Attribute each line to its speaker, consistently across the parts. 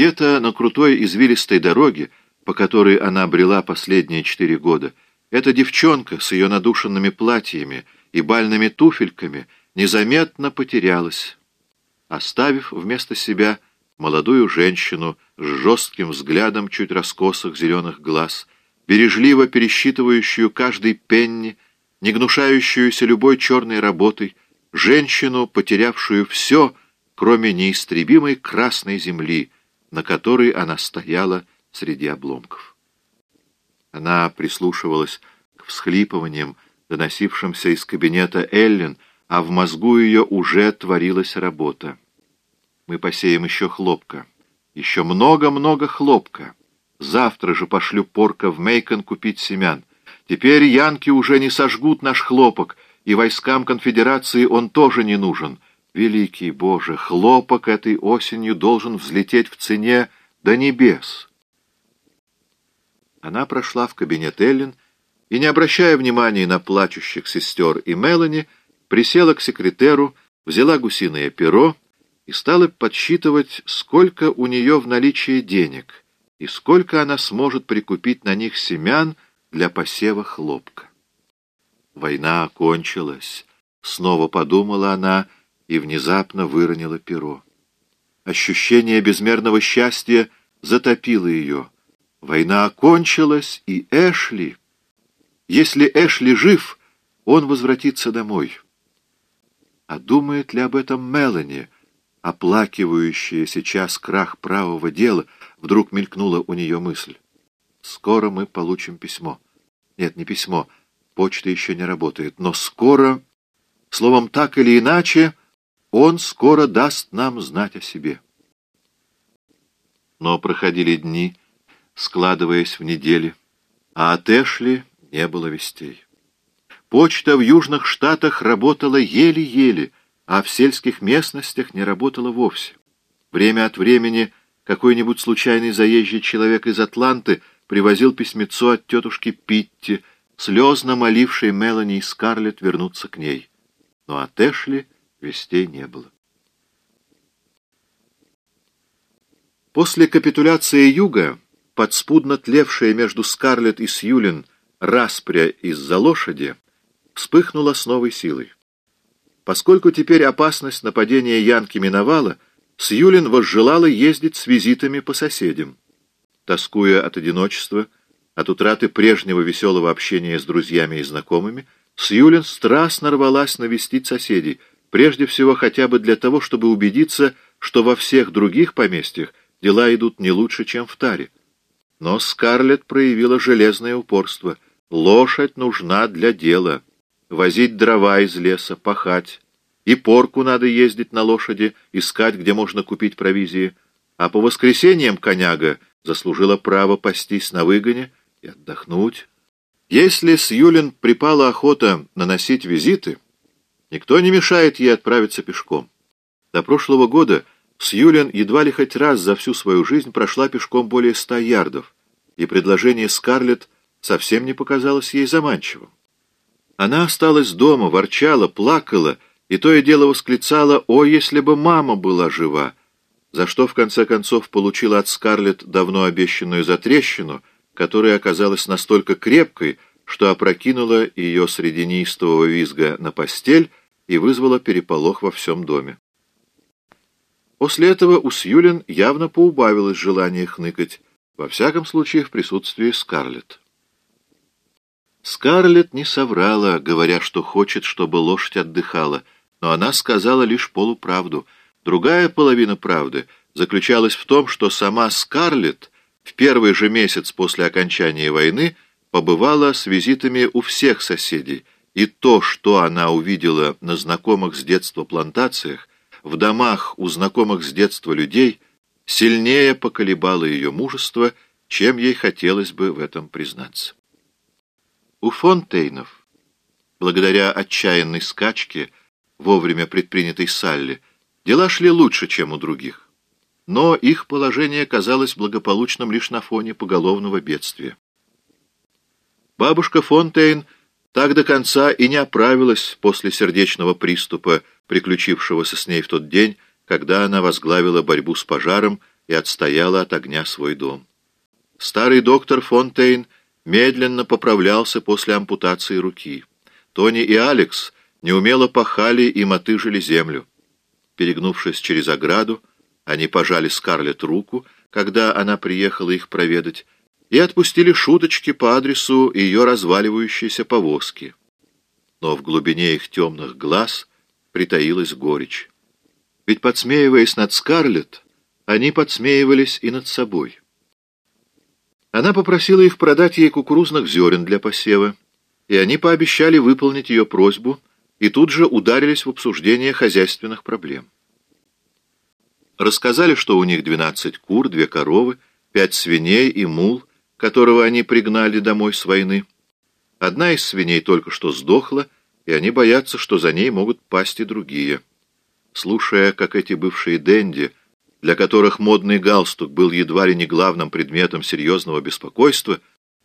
Speaker 1: Где-то на крутой извилистой дороге, по которой она брела последние четыре года, эта девчонка с ее надушенными платьями и бальными туфельками незаметно потерялась, оставив вместо себя молодую женщину с жестким взглядом чуть раскосых зеленых глаз, бережливо пересчитывающую каждый пенни, не гнушающуюся любой черной работой, женщину, потерявшую все, кроме неистребимой красной земли, на которой она стояла среди обломков. Она прислушивалась к всхлипываниям, доносившимся из кабинета Эллен, а в мозгу ее уже творилась работа. Мы посеем еще хлопка. Еще много-много хлопка. Завтра же пошлю порка в Мейкон купить семян. Теперь янки уже не сожгут наш хлопок, и войскам конфедерации он тоже не нужен. Великий Боже, хлопок этой осенью должен взлететь в цене до небес. Она прошла в кабинет Эллен и, не обращая внимания на плачущих сестер и Мелани, присела к секретеру, взяла гусиное перо и стала подсчитывать, сколько у нее в наличии денег и сколько она сможет прикупить на них семян для посева хлопка. Война окончилась, снова подумала она и внезапно выронила перо. Ощущение безмерного счастья затопило ее — Война окончилась, и Эшли... Если Эшли жив, он возвратится домой. А думает ли об этом Мелани, оплакивающая сейчас крах правого дела, вдруг мелькнула у нее мысль. Скоро мы получим письмо. Нет, не письмо, почта еще не работает, но скоро, словом, так или иначе, он скоро даст нам знать о себе. Но проходили дни, складываясь в недели, а от Эшли не было вестей. Почта в Южных Штатах работала еле-еле, а в сельских местностях не работала вовсе. Время от времени какой-нибудь случайный заезжий человек из Атланты привозил письмецо от тетушки Питти, слезно молившей Мелани и Скарлетт вернуться к ней. Но от Эшли вестей не было. После капитуляции Юга подспудно тлевшая между Скарлетт и Сьюлин распря из-за лошади вспыхнула с новой силой. Поскольку теперь опасность нападения Янки миновала, Сьюлин возжелала ездить с визитами по соседям. Тоскуя от одиночества, от утраты прежнего веселого общения с друзьями и знакомыми, Сьюлин страстно рвалась навестить соседей, прежде всего хотя бы для того, чтобы убедиться, что во всех других поместьях дела идут не лучше, чем в Таре. Но Скарлетт проявила железное упорство. Лошадь нужна для дела. Возить дрова из леса, пахать. И порку надо ездить на лошади, искать, где можно купить провизии. А по воскресеньям коняга заслужила право пастись на выгоне и отдохнуть. Если с Юлин припала охота наносить визиты, никто не мешает ей отправиться пешком. До прошлого года Сьюлин едва ли хоть раз за всю свою жизнь прошла пешком более ста ярдов, и предложение Скарлетт совсем не показалось ей заманчивым. Она осталась дома, ворчала, плакала, и то и дело восклицала «О, если бы мама была жива!», за что в конце концов получила от Скарлетт давно обещанную затрещину, которая оказалась настолько крепкой, что опрокинула ее среди неистового визга на постель и вызвала переполох во всем доме. После этого у Сьюлин явно поубавилось желание хныкать, во всяком случае в присутствии Скарлетт. Скарлетт не соврала, говоря, что хочет, чтобы лошадь отдыхала, но она сказала лишь полуправду. Другая половина правды заключалась в том, что сама Скарлетт в первый же месяц после окончания войны побывала с визитами у всех соседей, и то, что она увидела на знакомых с детства плантациях, в домах у знакомых с детства людей сильнее поколебало ее мужество, чем ей хотелось бы в этом признаться. У Фонтейнов, благодаря отчаянной скачке, вовремя предпринятой Салли, дела шли лучше, чем у других. Но их положение казалось благополучным лишь на фоне поголовного бедствия. Бабушка Фонтейн так до конца и не оправилась после сердечного приступа, приключившегося с ней в тот день, когда она возглавила борьбу с пожаром и отстояла от огня свой дом. Старый доктор Фонтейн медленно поправлялся после ампутации руки. Тони и Алекс неумело пахали и мотыжили землю. Перегнувшись через ограду, они пожали Скарлетт руку, когда она приехала их проведать, и отпустили шуточки по адресу ее разваливающейся повозки. Но в глубине их темных глаз притаилась горечь. Ведь, подсмеиваясь над Скарлетт, они подсмеивались и над собой. Она попросила их продать ей кукурузных зерен для посева, и они пообещали выполнить ее просьбу и тут же ударились в обсуждение хозяйственных проблем. Рассказали, что у них 12 кур, две коровы, пять свиней и мул, которого они пригнали домой с войны. Одна из свиней только что сдохла, и они боятся, что за ней могут пасть и другие. Слушая, как эти бывшие денди, для которых модный галстук был едва ли не главным предметом серьезного беспокойства,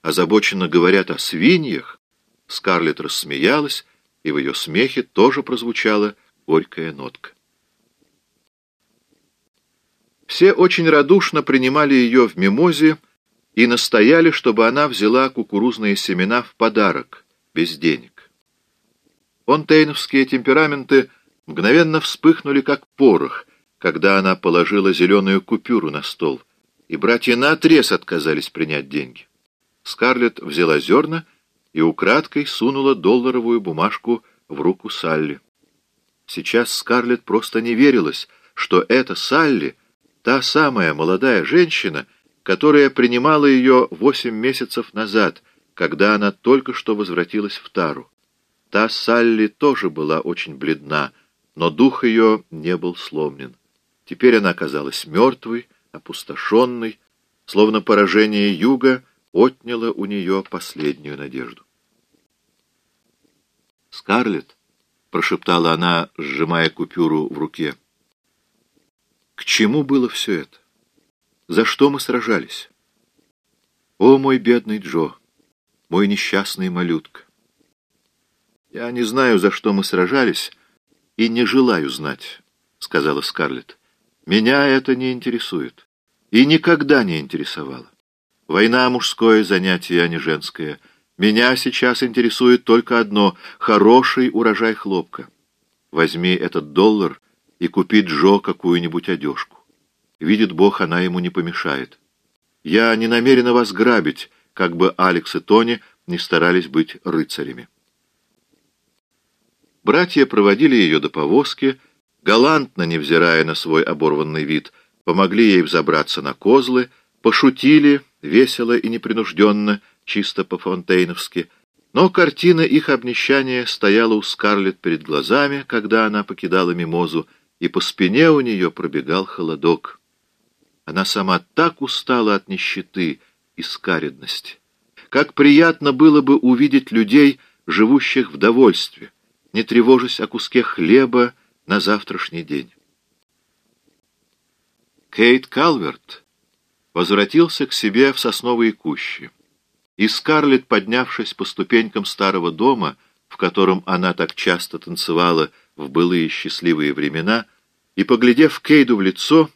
Speaker 1: озабоченно говорят о свиньях, Скарлетт рассмеялась, и в ее смехе тоже прозвучала горькая нотка. Все очень радушно принимали ее в мимозе и настояли, чтобы она взяла кукурузные семена в подарок, без денег. Фонтейновские темпераменты мгновенно вспыхнули, как порох, когда она положила зеленую купюру на стол, и братья наотрез отказались принять деньги. Скарлетт взяла зерна и украдкой сунула долларовую бумажку в руку Салли. Сейчас Скарлетт просто не верилась, что это Салли, та самая молодая женщина, которая принимала ее восемь месяцев назад, когда она только что возвратилась в Тару. Та Салли тоже была очень бледна, но дух ее не был сломлен. Теперь она казалась мертвой, опустошенной, словно поражение юга отняло у нее последнюю надежду. «Скарлетт», — прошептала она, сжимая купюру в руке, — «к чему было все это? За что мы сражались? О, мой бедный Джо, мой несчастный малютка! Я не знаю, за что мы сражались, и не желаю знать», — сказала Скарлетт. Меня это не интересует. И никогда не интересовало. Война — мужское занятие, а не женское. Меня сейчас интересует только одно — хороший урожай хлопка. Возьми этот доллар и купи Джо какую-нибудь одежку. Видит Бог, она ему не помешает. Я не намерена вас грабить, как бы Алекс и Тони не старались быть рыцарями. Братья проводили ее до повозки, галантно, невзирая на свой оборванный вид, помогли ей взобраться на козлы, пошутили, весело и непринужденно, чисто по-фонтейновски, но картина их обнищания стояла у Скарлетт перед глазами, когда она покидала мимозу, и по спине у нее пробегал холодок. Она сама так устала от нищеты и скаредности. Как приятно было бы увидеть людей, живущих в довольстве, не тревожась о куске хлеба, на завтрашний день. Кейт Калверт возвратился к себе в сосновые кущи, и Скарлетт, поднявшись по ступенькам старого дома, в котором она так часто танцевала в былые счастливые времена, и, поглядев Кейду в лицо,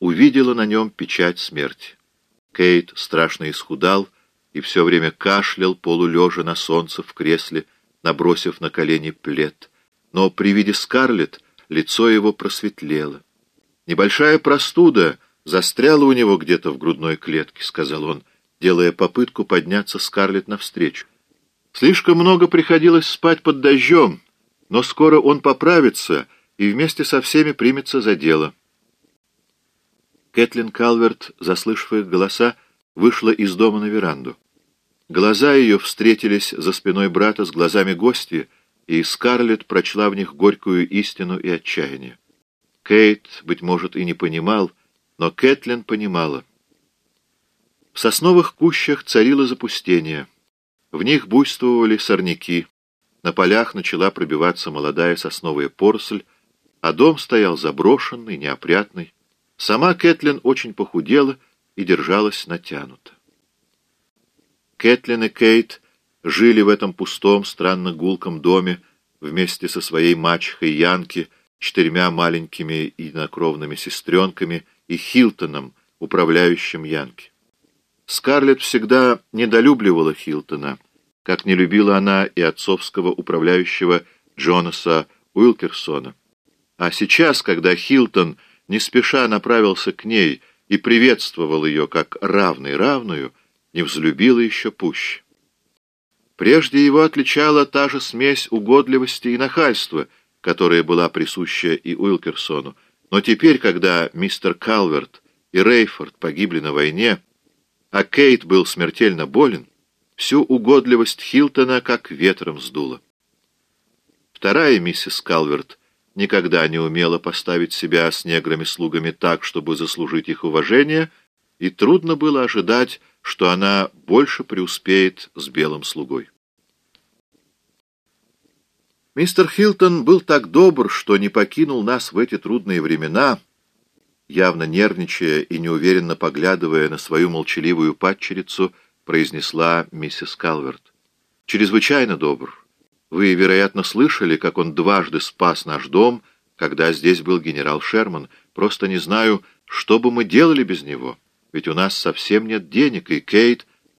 Speaker 1: увидела на нем печать смерти. Кейт страшно исхудал и все время кашлял, полулежа на солнце в кресле, набросив на колени плед. Но при виде Скарлетт лицо его просветлело. «Небольшая простуда застряла у него где-то в грудной клетке», — сказал он, делая попытку подняться Скарлетт навстречу. «Слишком много приходилось спать под дождем, но скоро он поправится и вместе со всеми примется за дело». Кэтлин Калверт, заслышав их голоса, вышла из дома на веранду. Глаза ее встретились за спиной брата с глазами гостя, и Скарлетт прочла в них горькую истину и отчаяние. Кейт, быть может, и не понимал, но Кэтлин понимала. В сосновых кущах царило запустение. В них буйствовали сорняки. На полях начала пробиваться молодая сосновая поросль, а дом стоял заброшенный, неопрятный. Сама Кэтлин очень похудела и держалась натянуто. Кэтлин и Кейт жили в этом пустом, странно гулком доме вместе со своей мачехой Янки, четырьмя маленькими инокровными сестренками и Хилтоном, управляющим Янки. Скарлетт всегда недолюбливала Хилтона, как не любила она и отцовского управляющего Джонаса Уилкерсона. А сейчас, когда Хилтон не спеша направился к ней и приветствовал ее как равный равную, не взлюбила еще пуще. Прежде его отличала та же смесь угодливости и нахальства, которая была присуща и Уилкерсону, но теперь, когда мистер Калверт и Рейфорд погибли на войне, а Кейт был смертельно болен, всю угодливость Хилтона как ветром сдуло. Вторая миссис Калверт никогда не умела поставить себя с неграми-слугами так, чтобы заслужить их уважение, и трудно было ожидать, что она больше преуспеет с белым слугой. Мистер Хилтон был так добр, что не покинул нас в эти трудные времена, явно нервничая и неуверенно поглядывая на свою молчаливую падчерицу, произнесла миссис Калверт. «Чрезвычайно добр. Вы, вероятно, слышали, как он дважды спас наш дом, когда здесь был генерал Шерман. Просто не знаю, что бы мы делали без него, ведь у нас совсем нет денег, и Кейт...»